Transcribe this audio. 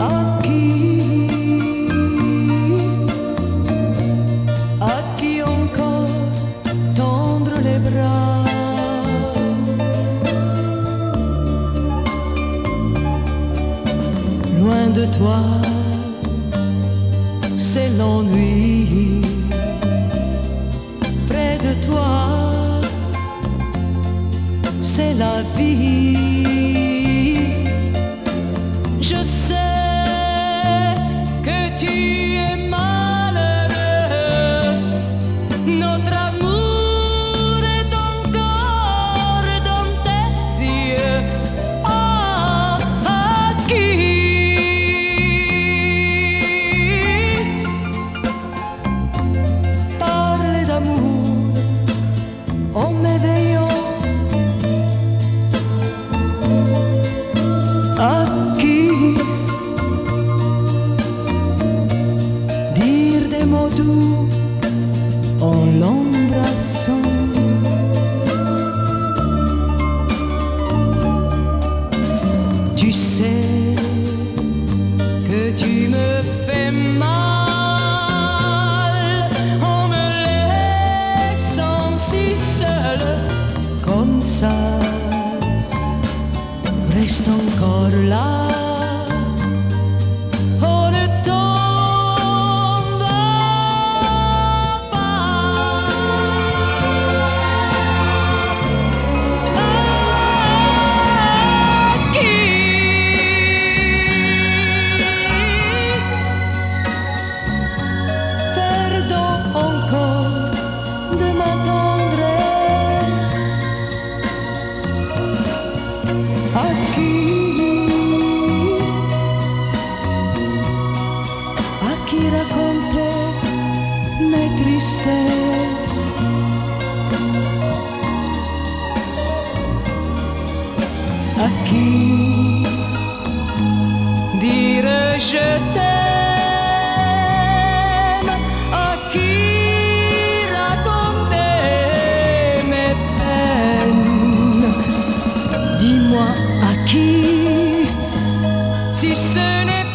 À qui, à qui encore tendre les bras, loin de toi, c'est l'ennui. C'est en l'embrassant? Tu sais que tu me fais mal en me laissant si seule comme ça. Reste encore là. tristesse. Aqui dire je t'aime, aqui raconter. Dis-moi à qui, si ce n'est